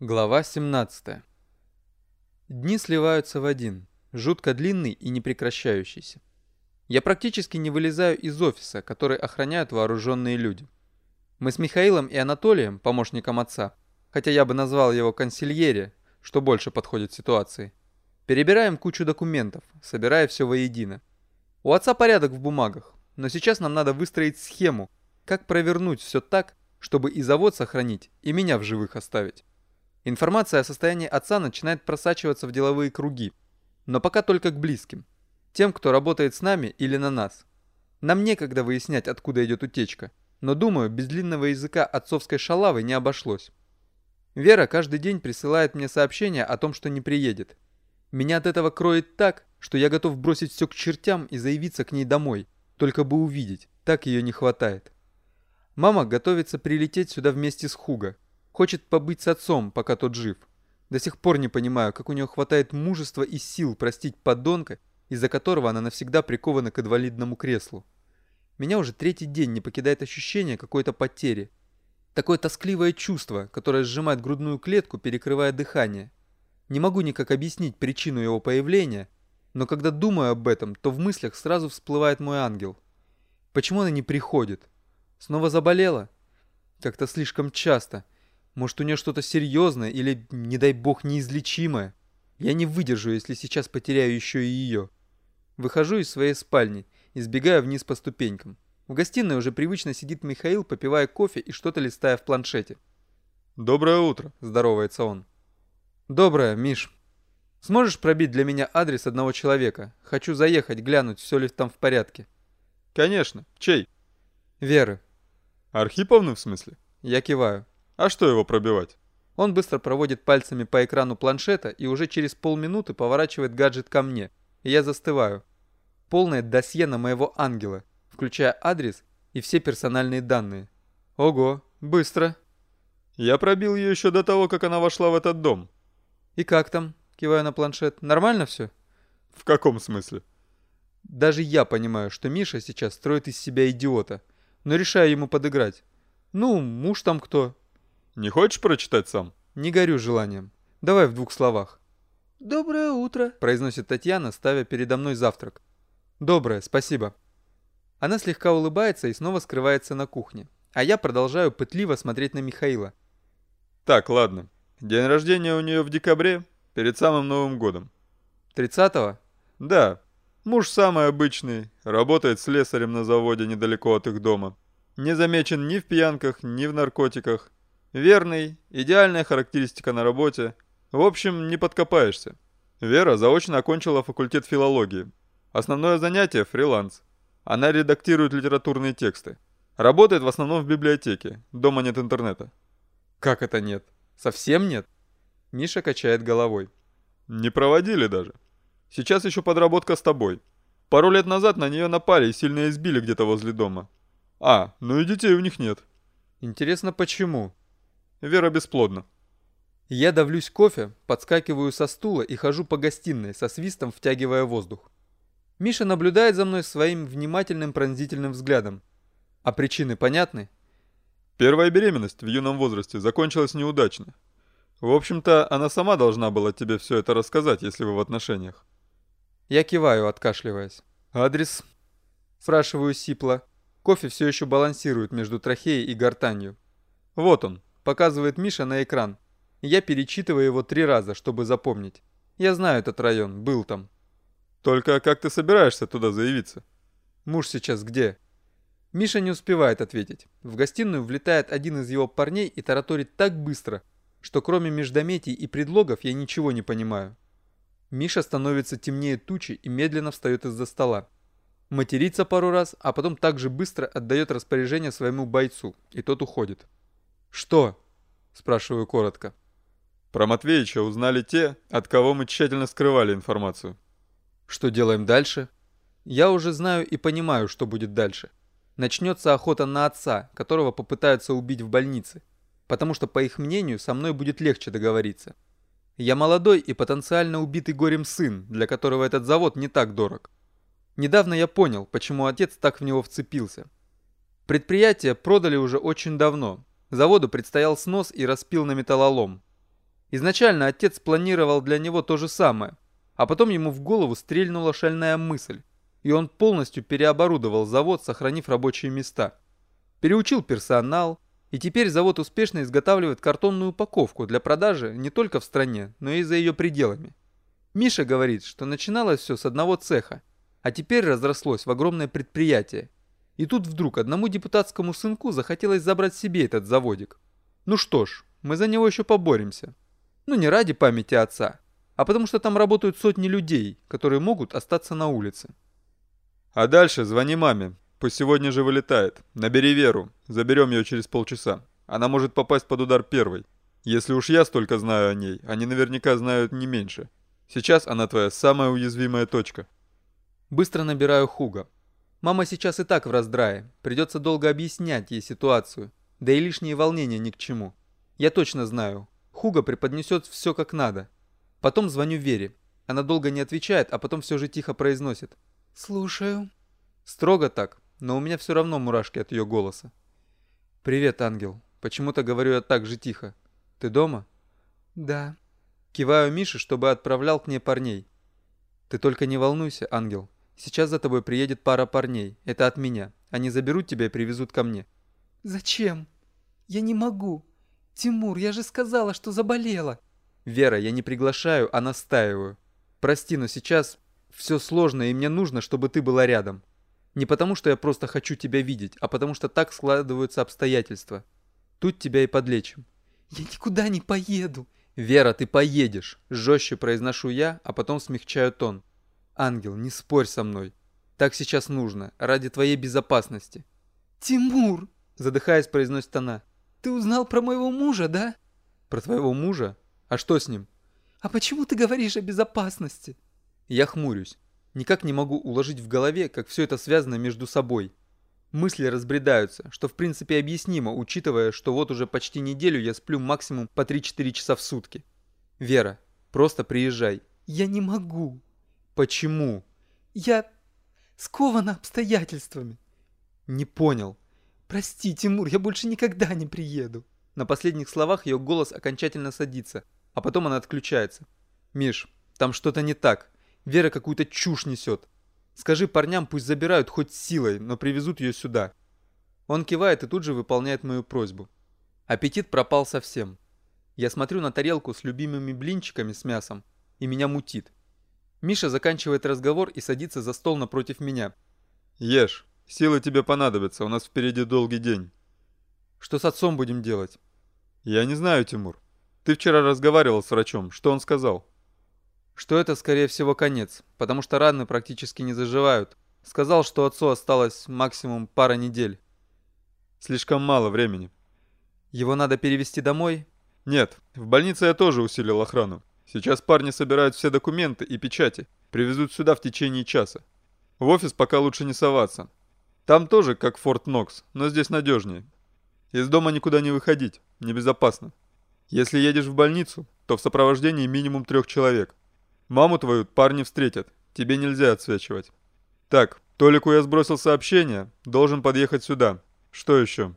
Глава 17. Дни сливаются в один, жутко длинный и непрекращающийся. Я практически не вылезаю из офиса, который охраняют вооруженные люди. Мы с Михаилом и Анатолием, помощником отца, хотя я бы назвал его консильере, что больше подходит ситуации, перебираем кучу документов, собирая все воедино. У отца порядок в бумагах, но сейчас нам надо выстроить схему, как провернуть все так, чтобы и завод сохранить, и меня в живых оставить. Информация о состоянии отца начинает просачиваться в деловые круги, но пока только к близким. Тем, кто работает с нами или на нас. Нам некогда выяснять, откуда идет утечка, но думаю, без длинного языка отцовской шалавы не обошлось. Вера каждый день присылает мне сообщения о том, что не приедет. Меня от этого кроет так, что я готов бросить все к чертям и заявиться к ней домой, только бы увидеть, так ее не хватает. Мама готовится прилететь сюда вместе с Хуго, Хочет побыть с отцом, пока тот жив. До сих пор не понимаю, как у нее хватает мужества и сил простить подонка, из-за которого она навсегда прикована к инвалидному креслу. Меня уже третий день не покидает ощущение какой-то потери. Такое тоскливое чувство, которое сжимает грудную клетку, перекрывая дыхание. Не могу никак объяснить причину его появления, но когда думаю об этом, то в мыслях сразу всплывает мой ангел. Почему она не приходит? Снова заболела? Как-то слишком часто – может, у нее что-то серьезное или, не дай бог, неизлечимое. Я не выдержу, если сейчас потеряю еще и ее. Выхожу из своей спальни и сбегаю вниз по ступенькам. В гостиной уже привычно сидит Михаил, попивая кофе и что-то листая в планшете. «Доброе утро», – здоровается он. «Доброе, Миш. Сможешь пробить для меня адрес одного человека? Хочу заехать, глянуть, все ли там в порядке». «Конечно. Чей?» «Веры». «Архиповны, в смысле?» Я киваю. А что его пробивать? Он быстро проводит пальцами по экрану планшета и уже через полминуты поворачивает гаджет ко мне. И я застываю. Полное досье на моего ангела, включая адрес и все персональные данные. Ого, быстро. Я пробил ее еще до того, как она вошла в этот дом. И как там? Киваю на планшет. Нормально все? В каком смысле? Даже я понимаю, что Миша сейчас строит из себя идиота, но решаю ему подыграть. Ну, муж там кто, не хочешь прочитать сам? Не горю желанием. Давай в двух словах. «Доброе утро», – произносит Татьяна, ставя передо мной завтрак. «Доброе, спасибо». Она слегка улыбается и снова скрывается на кухне, а я продолжаю пытливо смотреть на Михаила. «Так, ладно. День рождения у нее в декабре, перед самым Новым годом». «30-го?» «Да. Муж самый обычный, работает слесарем на заводе недалеко от их дома. Не замечен ни в пьянках, ни в наркотиках, Верный, идеальная характеристика на работе. В общем, не подкопаешься. Вера заочно окончила факультет филологии. Основное занятие – фриланс. Она редактирует литературные тексты. Работает в основном в библиотеке. Дома нет интернета. Как это нет? Совсем нет? Миша качает головой. Не проводили даже. Сейчас еще подработка с тобой. Пару лет назад на нее напали и сильно избили где-то возле дома. А, ну и детей у них нет. Интересно, почему? Вера бесплодна. Я давлюсь кофе, подскакиваю со стула и хожу по гостиной, со свистом втягивая воздух. Миша наблюдает за мной своим внимательным пронзительным взглядом. А причины понятны? Первая беременность в юном возрасте закончилась неудачно. В общем-то, она сама должна была тебе все это рассказать, если вы в отношениях. Я киваю, откашливаясь. Адрес? Спрашиваю сипло. Кофе все еще балансирует между трахеей и гортанью. Вот он, Показывает Миша на экран. Я перечитываю его три раза, чтобы запомнить. Я знаю этот район, был там. Только как ты собираешься туда заявиться? Муж сейчас где? Миша не успевает ответить. В гостиную влетает один из его парней и тараторит так быстро, что кроме междометий и предлогов я ничего не понимаю. Миша становится темнее тучи и медленно встает из-за стола. Матерится пару раз, а потом также быстро отдает распоряжение своему бойцу, и тот уходит. «Что?» – спрашиваю коротко. Про Матвеича узнали те, от кого мы тщательно скрывали информацию. Что делаем дальше? Я уже знаю и понимаю, что будет дальше. Начнется охота на отца, которого попытаются убить в больнице, потому что, по их мнению, со мной будет легче договориться. Я молодой и потенциально убитый горем сын, для которого этот завод не так дорог. Недавно я понял, почему отец так в него вцепился. Предприятие продали уже очень давно, Заводу предстоял снос и распил на металлолом. Изначально отец планировал для него то же самое, а потом ему в голову стрельнула шальная мысль, и он полностью переоборудовал завод, сохранив рабочие места. Переучил персонал, и теперь завод успешно изготавливает картонную упаковку для продажи не только в стране, но и за ее пределами. Миша говорит, что начиналось все с одного цеха, а теперь разрослось в огромное предприятие. И тут вдруг одному депутатскому сынку захотелось забрать себе этот заводик. Ну что ж, мы за него еще поборемся. Ну не ради памяти отца, а потому что там работают сотни людей, которые могут остаться на улице. А дальше звони маме. Пусть сегодня же вылетает. Набери Веру. Заберем ее через полчаса. Она может попасть под удар первой. Если уж я столько знаю о ней, они наверняка знают не меньше. Сейчас она твоя самая уязвимая точка. Быстро набираю Хуга. Мама сейчас и так в раздрае. Придется долго объяснять ей ситуацию. Да и лишние волнения ни к чему. Я точно знаю. Хуга преподнесет все как надо. Потом звоню Вере. Она долго не отвечает, а потом все же тихо произносит. «Слушаю». Строго так, но у меня все равно мурашки от ее голоса. «Привет, ангел. Почему-то говорю я так же тихо. Ты дома?» «Да». Киваю Мише, чтобы отправлял к ней парней. «Ты только не волнуйся, ангел. Сейчас за тобой приедет пара парней. Это от меня. Они заберут тебя и привезут ко мне». «Зачем? Я не могу. Тимур, я же сказала, что заболела». «Вера, я не приглашаю, а настаиваю. Прости, но сейчас все сложно, и мне нужно, чтобы ты была рядом. Не потому, что я просто хочу тебя видеть, а потому что так складываются обстоятельства. Тут тебя и подлечим». «Я никуда не поеду». «Вера, ты поедешь!» – жестче произношу я, а потом смягчаю тон. «Ангел, не спорь со мной. Так сейчас нужно, ради твоей безопасности». «Тимур!» – задыхаясь, произносит она. «Ты узнал про моего мужа, да?» «Про твоего мужа? А что с ним?» «А почему ты говоришь о безопасности?» Я хмурюсь. Никак не могу уложить в голове, как все это связано между собой. Мысли разбредаются, что в принципе объяснимо, учитывая, что вот уже почти неделю я сплю максимум по 3-4 часа в сутки. Вера, просто приезжай. Я не могу. Почему? Я скована обстоятельствами. Не понял. Прости, Тимур, я больше никогда не приеду. На последних словах ее голос окончательно садится, а потом она отключается. Миш, там что-то не так. Вера какую-то чушь несет. Скажи парням, пусть забирают хоть силой, но привезут ее сюда. Он кивает и тут же выполняет мою просьбу. Аппетит пропал совсем. Я смотрю на тарелку с любимыми блинчиками с мясом, и меня мутит. Миша заканчивает разговор и садится за стол напротив меня. Ешь, силы тебе понадобятся, у нас впереди долгий день. Что с отцом будем делать? Я не знаю, Тимур. Ты вчера разговаривал с врачом, что он сказал? что это, скорее всего, конец, потому что раны практически не заживают. Сказал, что отцу осталось максимум пара недель. Слишком мало времени. Его надо перевести домой? Нет, в больнице я тоже усилил охрану. Сейчас парни собирают все документы и печати, привезут сюда в течение часа. В офис пока лучше не соваться. Там тоже как Форт Нокс, но здесь надежнее. Из дома никуда не выходить, небезопасно. Если едешь в больницу, то в сопровождении минимум трех человек. Маму твою парни встретят. Тебе нельзя отсвечивать. Так, Толику я сбросил сообщение. Должен подъехать сюда. Что еще?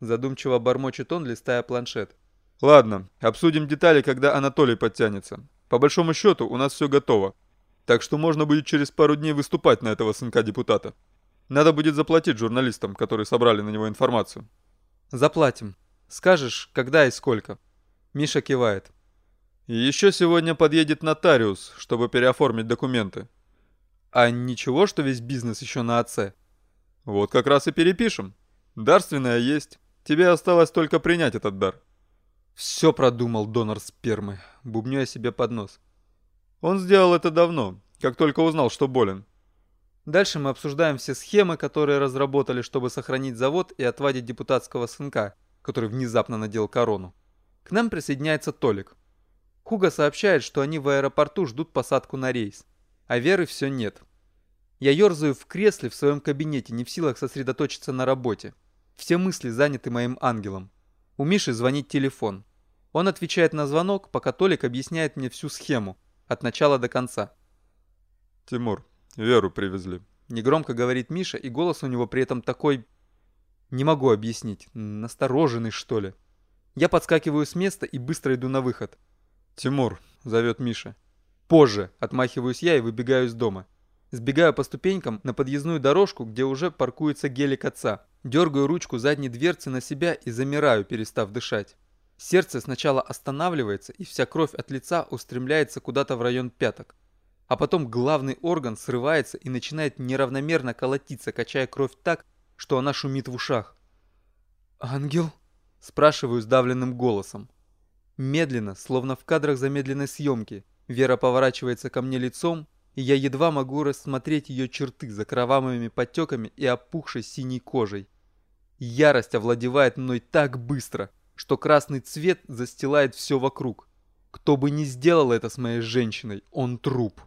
Задумчиво бормочет он, листая планшет. Ладно, обсудим детали, когда Анатолий подтянется. По большому счету, у нас все готово. Так что можно будет через пару дней выступать на этого сынка депутата. Надо будет заплатить журналистам, которые собрали на него информацию. Заплатим. Скажешь, когда и сколько. Миша кивает. И еще сегодня подъедет нотариус, чтобы переоформить документы. А ничего, что весь бизнес еще на отце? Вот как раз и перепишем. Дарственная есть. Тебе осталось только принять этот дар. Все продумал донор спермы. Бубню я себе под нос. Он сделал это давно, как только узнал, что болен. Дальше мы обсуждаем все схемы, которые разработали, чтобы сохранить завод и отвадить депутатского сынка, который внезапно надел корону. К нам присоединяется Толик. Хуга сообщает, что они в аэропорту ждут посадку на рейс. А Веры все нет. Я ерзаю в кресле в своем кабинете, не в силах сосредоточиться на работе. Все мысли заняты моим ангелом. У Миши звонит телефон. Он отвечает на звонок, пока Толик объясняет мне всю схему, от начала до конца. «Тимур, Веру привезли», — негромко говорит Миша, и голос у него при этом такой... Не могу объяснить, настороженный что ли. Я подскакиваю с места и быстро иду на выход. «Тимур», — зовет Миша. «Позже», — отмахиваюсь я и выбегаю из дома. Сбегаю по ступенькам на подъездную дорожку, где уже паркуется гелик отца. Дергаю ручку задней дверцы на себя и замираю, перестав дышать. Сердце сначала останавливается, и вся кровь от лица устремляется куда-то в район пяток. А потом главный орган срывается и начинает неравномерно колотиться, качая кровь так, что она шумит в ушах. «Ангел?» – спрашиваю сдавленным голосом. Медленно, словно в кадрах замедленной съемки, Вера поворачивается ко мне лицом, и я едва могу рассмотреть ее черты за кровавыми подтеками и опухшей синей кожей. Ярость овладевает мной так быстро, что красный цвет застилает все вокруг. Кто бы ни сделал это с моей женщиной, он труп.